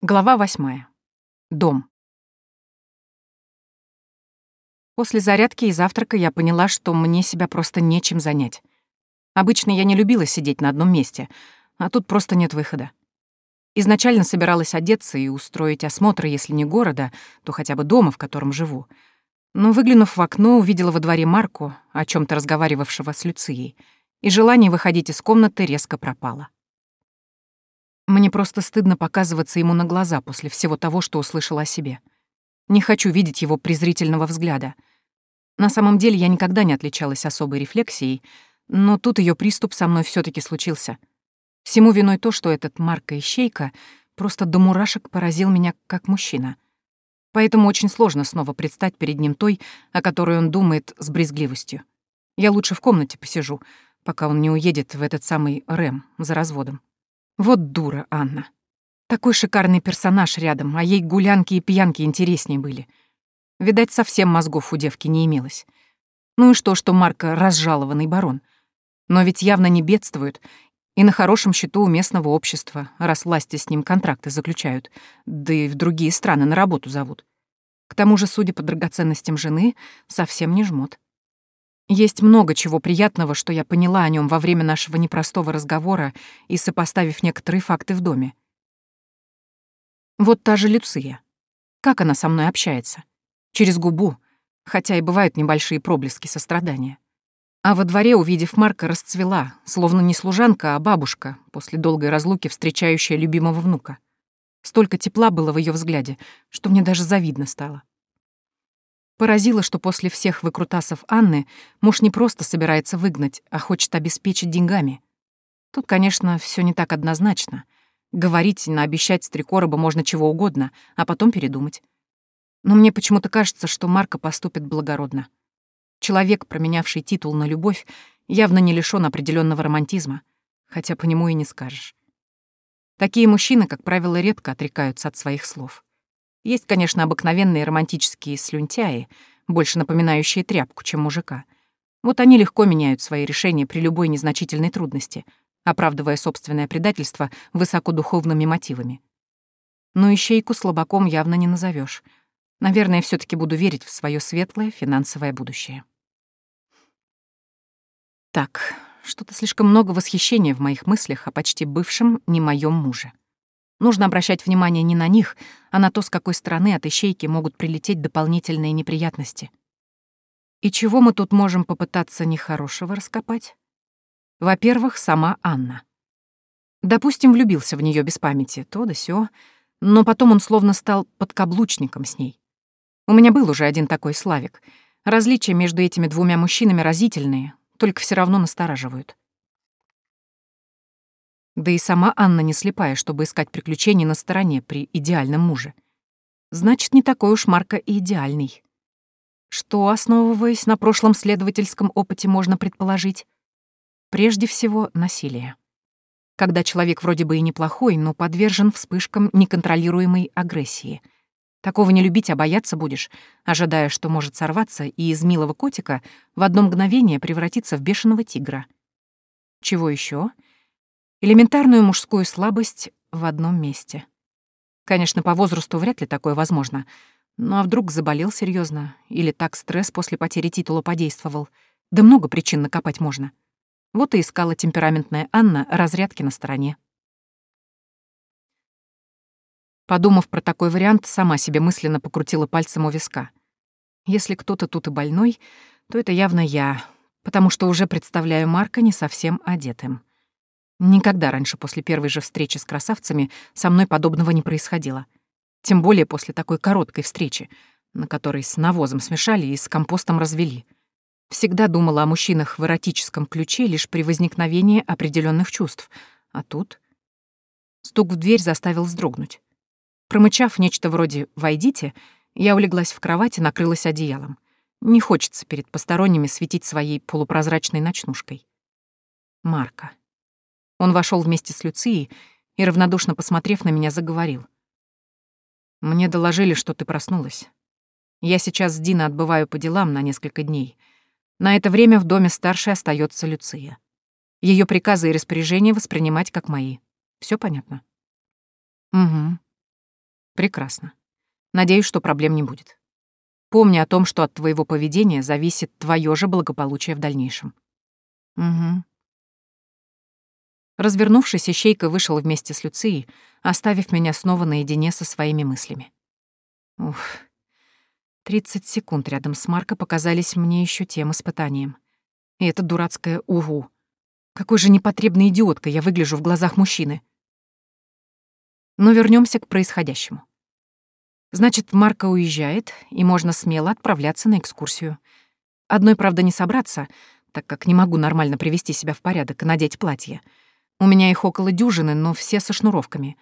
Глава восьмая. Дом. После зарядки и завтрака я поняла, что мне себя просто нечем занять. Обычно я не любила сидеть на одном месте, а тут просто нет выхода. Изначально собиралась одеться и устроить осмотр, если не города, то хотя бы дома, в котором живу. Но, выглянув в окно, увидела во дворе Марку, о чем то разговаривавшего с Люцией, и желание выходить из комнаты резко пропало. Мне просто стыдно показываться ему на глаза после всего того, что услышала о себе. Не хочу видеть его презрительного взгляда. На самом деле я никогда не отличалась особой рефлексией, но тут ее приступ со мной все таки случился. Всему виной то, что этот Марка Ищейка просто до мурашек поразил меня как мужчина. Поэтому очень сложно снова предстать перед ним той, о которой он думает с брезгливостью. Я лучше в комнате посижу, пока он не уедет в этот самый Рэм за разводом. Вот дура Анна. Такой шикарный персонаж рядом, а ей гулянки и пьянки интереснее были. Видать, совсем мозгов у девки не имелось. Ну и что, что Марка разжалованный барон? Но ведь явно не бедствует, и на хорошем счету у местного общества, раз власти с ним контракты заключают, да и в другие страны на работу зовут. К тому же, судя по драгоценностям жены, совсем не жмот. Есть много чего приятного, что я поняла о нем во время нашего непростого разговора и сопоставив некоторые факты в доме. Вот та же Люция. Как она со мной общается? Через губу, хотя и бывают небольшие проблески сострадания. А во дворе, увидев Марка, расцвела, словно не служанка, а бабушка, после долгой разлуки встречающая любимого внука. Столько тепла было в ее взгляде, что мне даже завидно стало. Поразило, что после всех выкрутасов Анны муж не просто собирается выгнать, а хочет обеспечить деньгами. Тут, конечно, все не так однозначно. Говорить наобещать с три короба можно чего угодно, а потом передумать. Но мне почему-то кажется, что Марка поступит благородно. Человек, променявший титул на любовь, явно не лишён определенного романтизма, хотя по нему и не скажешь. Такие мужчины, как правило, редко отрекаются от своих слов. Есть, конечно, обыкновенные романтические слюнтяи, больше напоминающие тряпку, чем мужика. Вот они легко меняют свои решения при любой незначительной трудности, оправдывая собственное предательство высокодуховными мотивами. Но ищейку слабаком явно не назовешь. Наверное, все таки буду верить в свое светлое финансовое будущее. Так, что-то слишком много восхищения в моих мыслях о почти бывшем не моем муже. Нужно обращать внимание не на них, а на то, с какой стороны от ищейки могут прилететь дополнительные неприятности. И чего мы тут можем попытаться нехорошего раскопать? Во-первых, сама Анна. Допустим, влюбился в нее без памяти, то да сё, но потом он словно стал подкаблучником с ней. У меня был уже один такой Славик. Различия между этими двумя мужчинами разительные, только все равно настораживают. Да и сама Анна не слепая, чтобы искать приключений на стороне при идеальном муже. Значит, не такой уж Марка и идеальный. Что, основываясь на прошлом следовательском опыте, можно предположить? Прежде всего, насилие. Когда человек вроде бы и неплохой, но подвержен вспышкам неконтролируемой агрессии. Такого не любить, а бояться будешь, ожидая, что может сорваться и из милого котика в одно мгновение превратиться в бешеного тигра. Чего еще? Элементарную мужскую слабость в одном месте. Конечно, по возрасту вряд ли такое возможно. Ну а вдруг заболел серьезно, или так стресс после потери титула подействовал. Да много причин накопать можно. Вот и искала темпераментная Анна разрядки на стороне. Подумав про такой вариант, сама себе мысленно покрутила пальцем у виска. Если кто-то тут и больной, то это явно я, потому что уже представляю Марка не совсем одетым. Никогда раньше после первой же встречи с красавцами со мной подобного не происходило. Тем более после такой короткой встречи, на которой с навозом смешали и с компостом развели. Всегда думала о мужчинах в эротическом ключе лишь при возникновении определенных чувств. А тут... Стук в дверь заставил вздрогнуть. Промычав нечто вроде «войдите», я улеглась в кровать и накрылась одеялом. Не хочется перед посторонними светить своей полупрозрачной ночнушкой. Марка. Он вошел вместе с Люцией и, равнодушно посмотрев на меня, заговорил. «Мне доложили, что ты проснулась. Я сейчас с Диной отбываю по делам на несколько дней. На это время в доме старшей остается Люция. Ее приказы и распоряжения воспринимать как мои. Все понятно?» «Угу. Прекрасно. Надеюсь, что проблем не будет. Помни о том, что от твоего поведения зависит твое же благополучие в дальнейшем. Угу. Развернувшись, Ищейка вышел вместе с Люцией, оставив меня снова наедине со своими мыслями. Уф. Тридцать секунд рядом с Марко показались мне еще тем испытанием. И это дурацкое «угу». Какой же непотребной идиоткой я выгляжу в глазах мужчины. Но вернемся к происходящему. Значит, Марко уезжает, и можно смело отправляться на экскурсию. Одной, правда, не собраться, так как не могу нормально привести себя в порядок и надеть платье. У меня их около дюжины, но все со шнуровками.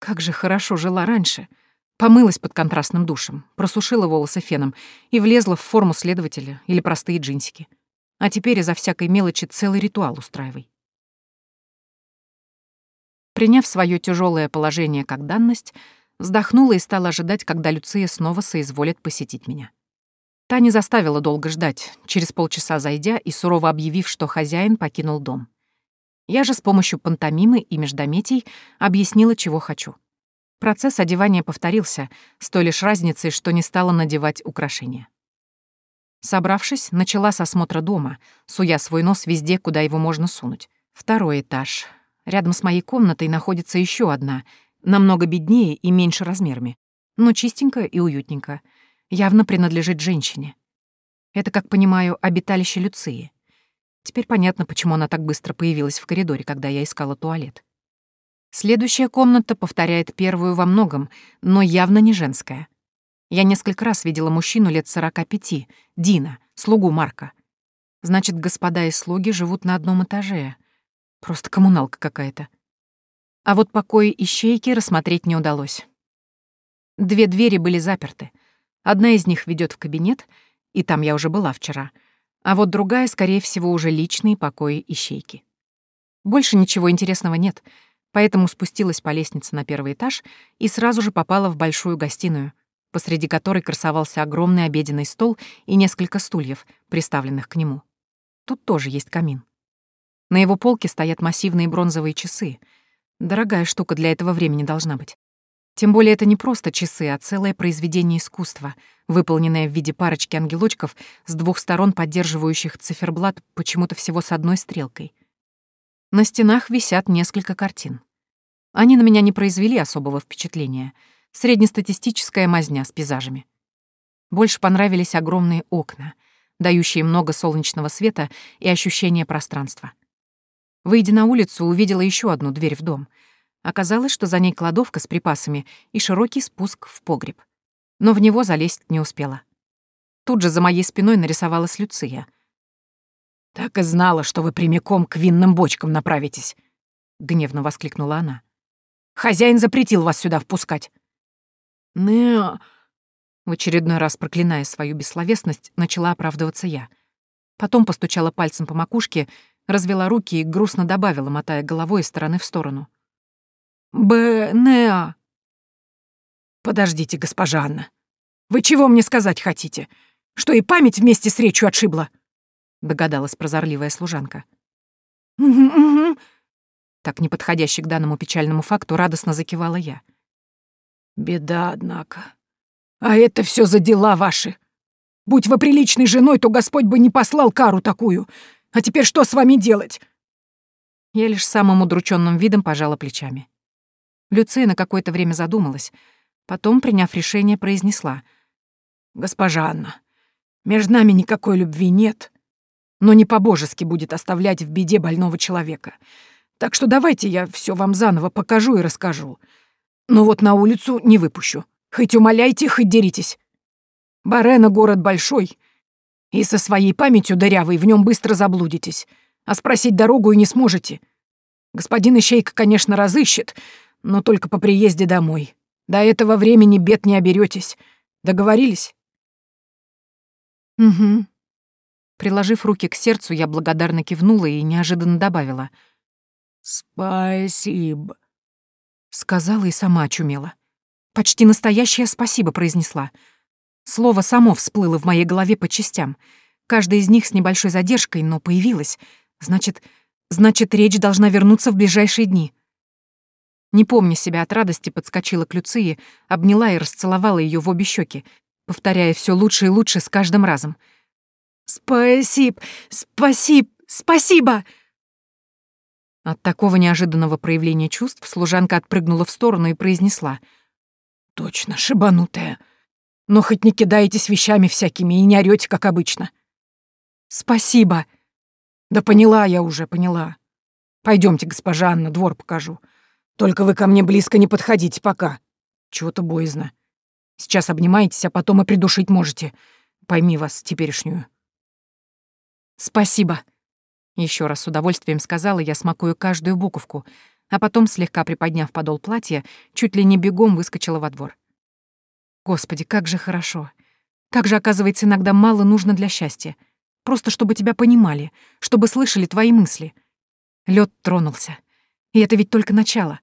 Как же хорошо жила раньше. Помылась под контрастным душем, просушила волосы феном и влезла в форму следователя или простые джинсики. А теперь из-за всякой мелочи целый ритуал устраивай. Приняв свое тяжелое положение как данность, вздохнула и стала ожидать, когда Люция снова соизволит посетить меня. Та не заставила долго ждать, через полчаса зайдя и сурово объявив, что хозяин покинул дом. Я же с помощью пантомимы и междометий объяснила, чего хочу. Процесс одевания повторился, с той лишь разницей, что не стала надевать украшения. Собравшись, начала с осмотра дома, суя свой нос везде, куда его можно сунуть. Второй этаж. Рядом с моей комнатой находится еще одна, намного беднее и меньше размерами, но чистенькая и уютненькая. Явно принадлежит женщине. Это, как понимаю, обиталище Люции. Теперь понятно, почему она так быстро появилась в коридоре, когда я искала туалет. Следующая комната повторяет первую во многом, но явно не женская. Я несколько раз видела мужчину лет сорока пяти, Дина, слугу Марка. Значит, господа и слуги живут на одном этаже. Просто коммуналка какая-то. А вот покои ищейки рассмотреть не удалось. Две двери были заперты. Одна из них ведет в кабинет, и там я уже была вчера — а вот другая, скорее всего, уже личные покои ищейки. Больше ничего интересного нет, поэтому спустилась по лестнице на первый этаж и сразу же попала в большую гостиную, посреди которой красовался огромный обеденный стол и несколько стульев, приставленных к нему. Тут тоже есть камин. На его полке стоят массивные бронзовые часы. Дорогая штука для этого времени должна быть. Тем более это не просто часы, а целое произведение искусства, выполненное в виде парочки ангелочков с двух сторон поддерживающих циферблат почему-то всего с одной стрелкой. На стенах висят несколько картин. Они на меня не произвели особого впечатления. Среднестатистическая мазня с пейзажами. Больше понравились огромные окна, дающие много солнечного света и ощущения пространства. Выйдя на улицу, увидела еще одну дверь в дом — Оказалось, что за ней кладовка с припасами и широкий спуск в погреб. Но в него залезть не успела. Тут же за моей спиной нарисовалась Люция. «Так и знала, что вы прямиком к винным бочкам направитесь», — гневно воскликнула она. «Хозяин запретил вас сюда впускать». «Не...» В очередной раз проклиная свою бессловесность, начала оправдываться я. Потом постучала пальцем по макушке, развела руки и грустно добавила, мотая головой из стороны в сторону. Б. Подождите, госпожа Анна. Вы чего мне сказать хотите? Что и память вместе с речью отшибла? Догадалась прозорливая служанка. Угу. Так неподходящий к данному печальному факту радостно закивала я. Беда, однако. А это все за дела ваши. Будь вы приличной женой, то Господь бы не послал кару такую. А теперь что с вами делать? Я лишь самым удрученным видом пожала плечами. Люция на какое-то время задумалась. Потом, приняв решение, произнесла. «Госпожа Анна, между нами никакой любви нет, но не по-божески будет оставлять в беде больного человека. Так что давайте я все вам заново покажу и расскажу. Но вот на улицу не выпущу. Хоть умоляйте, хоть деритесь. Барена — город большой, и со своей памятью дырявой в нем быстро заблудитесь, а спросить дорогу и не сможете. Господин Ищейка, конечно, разыщет, но только по приезде домой. До этого времени бед не оберетесь. Договорились?» «Угу». Приложив руки к сердцу, я благодарно кивнула и неожиданно добавила. «Спасибо», — сказала и сама очумела. Почти настоящее «спасибо» произнесла. Слово само всплыло в моей голове по частям. Каждая из них с небольшой задержкой, но появилась. Значит, значит, речь должна вернуться в ближайшие дни. Не помня себя от радости, подскочила к Люции, обняла и расцеловала ее в обе щеки, повторяя все лучше и лучше с каждым разом. «Спасибо! Спасибо! Спасибо!» От такого неожиданного проявления чувств служанка отпрыгнула в сторону и произнесла. «Точно, шибанутая. Но хоть не кидаетесь вещами всякими и не орёте, как обычно». «Спасибо!» «Да поняла я уже, поняла. Пойдемте, госпожа Анна, двор покажу. Только вы ко мне близко не подходите пока. Чего-то боязно. Сейчас обнимаетесь, а потом и придушить можете. Пойми вас теперешнюю». «Спасибо», еще раз с удовольствием сказала я, смакую каждую буковку, а потом, слегка приподняв подол платья, чуть ли не бегом выскочила во двор. Господи, как же хорошо. Как же, оказывается, иногда мало нужно для счастья. Просто чтобы тебя понимали, чтобы слышали твои мысли. Лед тронулся. И это ведь только начало.